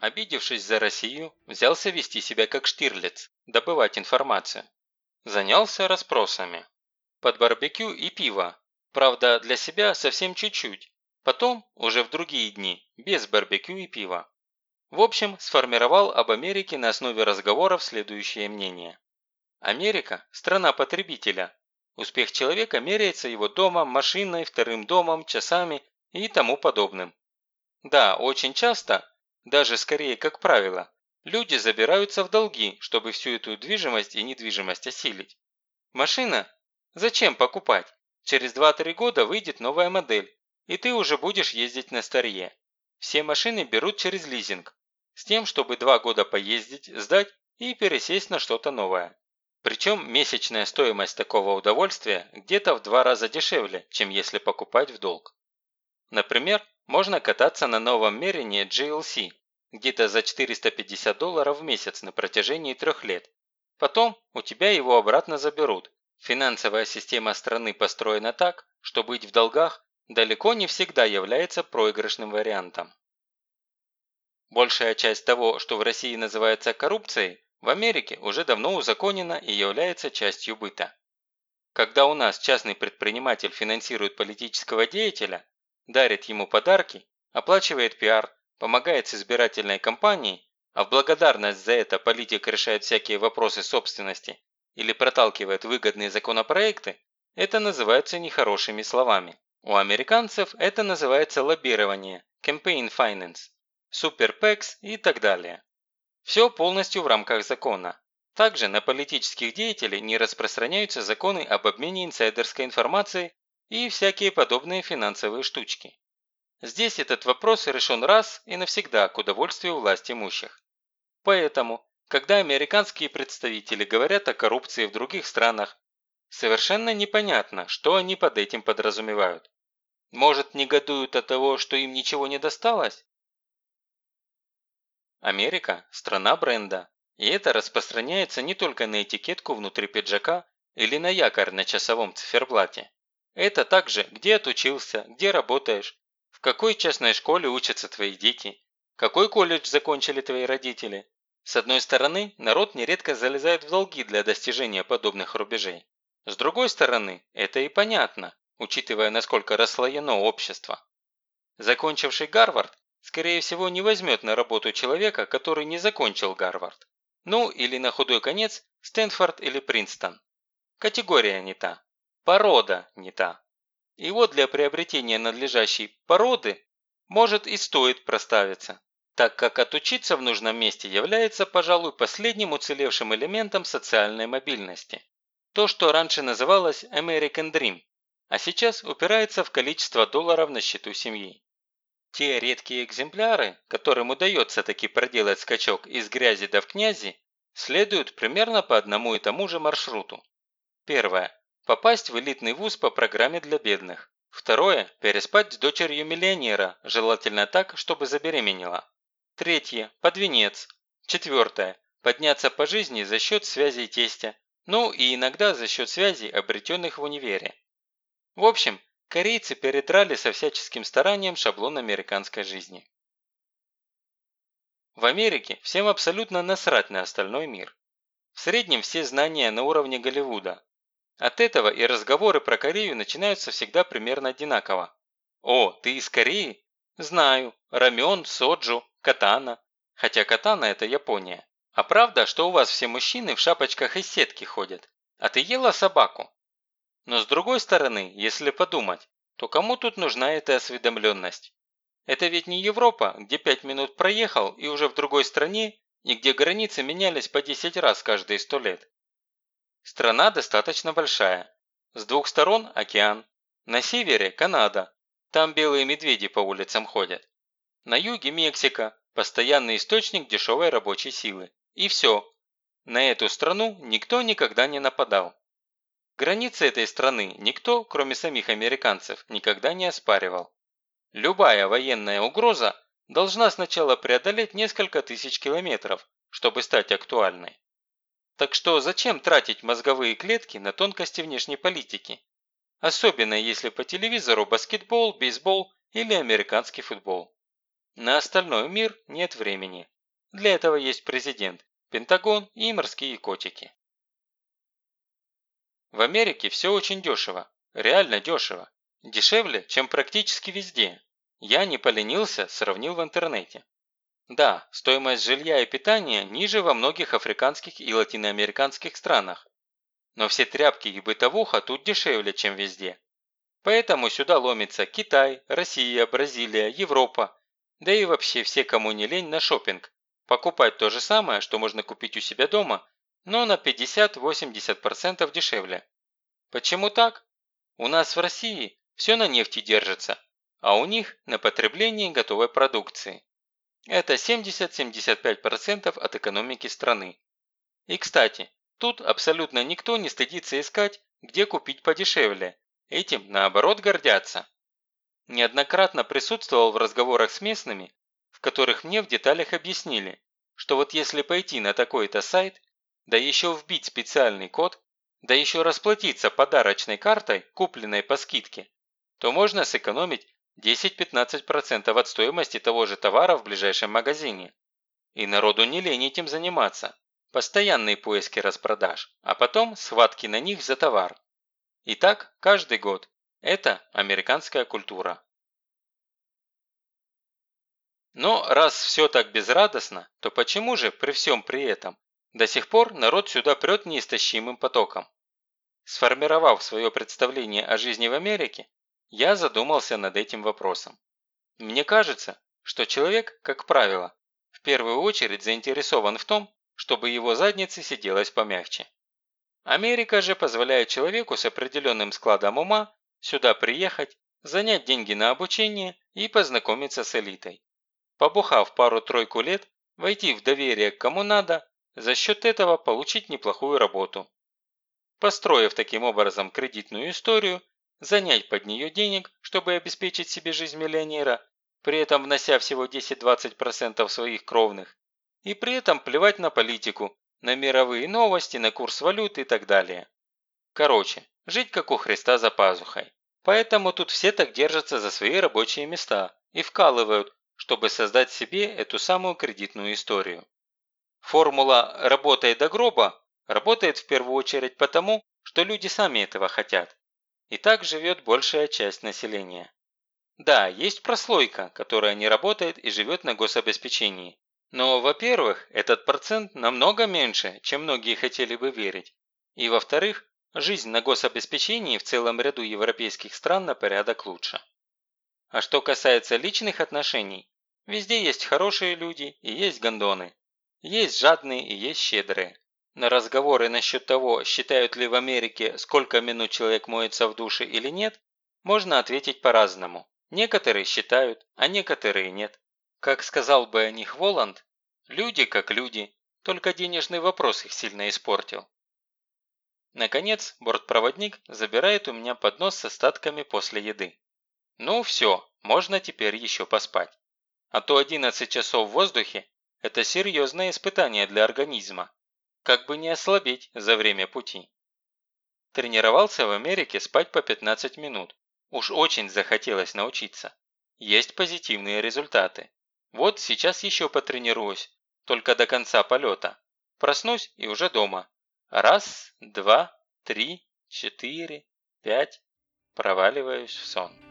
обидевшись за Россию, взялся вести себя как Штирлиц, добывать информацию. Занялся расспросами. Под барбекю и пиво. Правда, для себя совсем чуть-чуть. Потом, уже в другие дни, без барбекю и пива. В общем, сформировал об Америке на основе разговоров следующее мнение. Америка – страна потребителя. Успех человека меряется его домом, машиной, вторым домом, часами и тому подобным. Да, очень часто, даже скорее как правило, люди забираются в долги, чтобы всю эту движимость и недвижимость осилить. Машина? Зачем покупать? Через 2-3 года выйдет новая модель, и ты уже будешь ездить на старье. Все машины берут через лизинг, с тем, чтобы два года поездить, сдать и пересесть на что-то новое. Причем месячная стоимость такого удовольствия где-то в два раза дешевле, чем если покупать в долг. Например, можно кататься на новом мерине GLC где-то за 450 долларов в месяц на протяжении трех лет. Потом у тебя его обратно заберут. Финансовая система страны построена так, что быть в долгах далеко не всегда является проигрышным вариантом. Большая часть того, что в России называется коррупцией, в Америке уже давно узаконена и является частью быта. Когда у нас частный предприниматель финансирует политического деятеля, дарит ему подарки, оплачивает пиар, помогает с избирательной кампанией, а в благодарность за это политик решает всякие вопросы собственности или проталкивает выгодные законопроекты, это называется нехорошими словами. У американцев это называется лоббирование, campaign finance суперпекс и так далее. Все полностью в рамках закона. Также на политических деятелей не распространяются законы об обмене инсайдерской информацией и всякие подобные финансовые штучки. Здесь этот вопрос решен раз и навсегда к удовольствию власть имущих. Поэтому, когда американские представители говорят о коррупции в других странах, совершенно непонятно, что они под этим подразумевают. Может, негодуют от того, что им ничего не досталось? Америка – страна бренда, и это распространяется не только на этикетку внутри пиджака или на якорь на часовом циферблате. Это также, где отучился, где работаешь, какой частной школе учатся твои дети, какой колледж закончили твои родители. С одной стороны, народ нередко залезает в долги для достижения подобных рубежей. С другой стороны, это и понятно, учитывая, насколько расслоено общество. Закончивший Гарвард скорее всего, не возьмет на работу человека, который не закончил Гарвард. Ну, или на худой конец Стэнфорд или Принстон. Категория не та. Порода не та. Вот для приобретения надлежащей породы может и стоит проставиться, так как отучиться в нужном месте является, пожалуй, последним уцелевшим элементом социальной мобильности. То, что раньше называлось American Dream, а сейчас упирается в количество долларов на счету семьи. Те редкие экземпляры, которым удается таки проделать скачок из грязи до в князи, следуют примерно по одному и тому же маршруту. Первое. Попасть в элитный вуз по программе для бедных. Второе. Переспать с дочерью миллионера, желательно так, чтобы забеременела. Третье. Под венец. Четвертое. Подняться по жизни за счет связей тестя. Ну и иногда за счет связей, обретенных в универе. В общем, Корейцы передрали со всяческим старанием шаблон американской жизни. В Америке всем абсолютно насрать на остальной мир. В среднем все знания на уровне Голливуда. От этого и разговоры про Корею начинаются всегда примерно одинаково. «О, ты из Кореи?» «Знаю. Рамен, соджу, катана». Хотя катана – это Япония. А правда, что у вас все мужчины в шапочках из сетки ходят? А ты ела собаку? Но с другой стороны, если подумать, то кому тут нужна эта осведомленность? Это ведь не Европа, где пять минут проехал и уже в другой стране, и где границы менялись по 10 раз каждые 100 лет. Страна достаточно большая. С двух сторон океан. На севере – Канада. Там белые медведи по улицам ходят. На юге – Мексика, постоянный источник дешевой рабочей силы. И все. На эту страну никто никогда не нападал. Границы этой страны никто, кроме самих американцев, никогда не оспаривал. Любая военная угроза должна сначала преодолеть несколько тысяч километров, чтобы стать актуальной. Так что зачем тратить мозговые клетки на тонкости внешней политики? Особенно если по телевизору баскетбол, бейсбол или американский футбол. На остальной мир нет времени. Для этого есть президент, Пентагон и морские котики. В Америке все очень дешево. Реально дешево. Дешевле, чем практически везде. Я не поленился, сравнил в интернете. Да, стоимость жилья и питания ниже во многих африканских и латиноамериканских странах. Но все тряпки и бытовуха тут дешевле, чем везде. Поэтому сюда ломится Китай, Россия, Бразилия, Европа, да и вообще все, кому не лень, на шопинг. Покупать то же самое, что можно купить у себя дома, но на 50-80% дешевле. Почему так? У нас в России все на нефти держится, а у них на потреблении готовой продукции. Это 70-75% от экономики страны. И кстати, тут абсолютно никто не стыдится искать, где купить подешевле. Этим, наоборот, гордятся. Неоднократно присутствовал в разговорах с местными, в которых мне в деталях объяснили, что вот если пойти на такой-то сайт, да еще вбить специальный код, да еще расплатиться подарочной картой, купленной по скидке, то можно сэкономить 10-15% от стоимости того же товара в ближайшем магазине. И народу не лень этим заниматься. Постоянные поиски распродаж, а потом схватки на них за товар. И так каждый год. Это американская культура. Но раз все так безрадостно, то почему же при всем при этом до сих пор народ сюда прет неистощимым потоком? Сформировав свое представление о жизни в Америке, я задумался над этим вопросом. Мне кажется, что человек, как правило, в первую очередь заинтересован в том, чтобы его заднице сиделось помягче. Америка же позволяет человеку с определенным складом ума сюда приехать, занять деньги на обучение и познакомиться с элитой. Побухав пару-тройку лет, войти в доверие к кому надо, за счет этого получить неплохую работу. Построив таким образом кредитную историю, занять под нее денег, чтобы обеспечить себе жизнь миллионера, при этом внося всего 10-20% своих кровных, и при этом плевать на политику, на мировые новости, на курс валют и так далее. Короче, жить как у Христа за пазухой. Поэтому тут все так держатся за свои рабочие места и вкалывают, чтобы создать себе эту самую кредитную историю. Формула «работай до гроба» работает в первую очередь потому, что люди сами этого хотят. И так живет большая часть населения. Да, есть прослойка, которая не работает и живет на гособеспечении. Но, во-первых, этот процент намного меньше, чем многие хотели бы верить. И, во-вторых, жизнь на гособеспечении в целом ряду европейских стран на порядок лучше. А что касается личных отношений, везде есть хорошие люди и есть гондоны. Есть жадные и есть щедрые. На разговоры насчет того, считают ли в Америке, сколько минут человек моется в душе или нет, можно ответить по-разному. Некоторые считают, а некоторые нет. Как сказал бы о них Воланд, люди как люди, только денежный вопрос их сильно испортил. Наконец, бортпроводник забирает у меня поднос с остатками после еды. Ну все, можно теперь еще поспать. А то 11 часов в воздухе – это серьезное испытание для организма. Как бы не ослабеть за время пути. Тренировался в Америке спать по 15 минут. Уж очень захотелось научиться. Есть позитивные результаты. Вот сейчас еще потренируюсь, только до конца полета. Проснусь и уже дома. Раз, два, три, четыре, пять. Проваливаюсь в сон.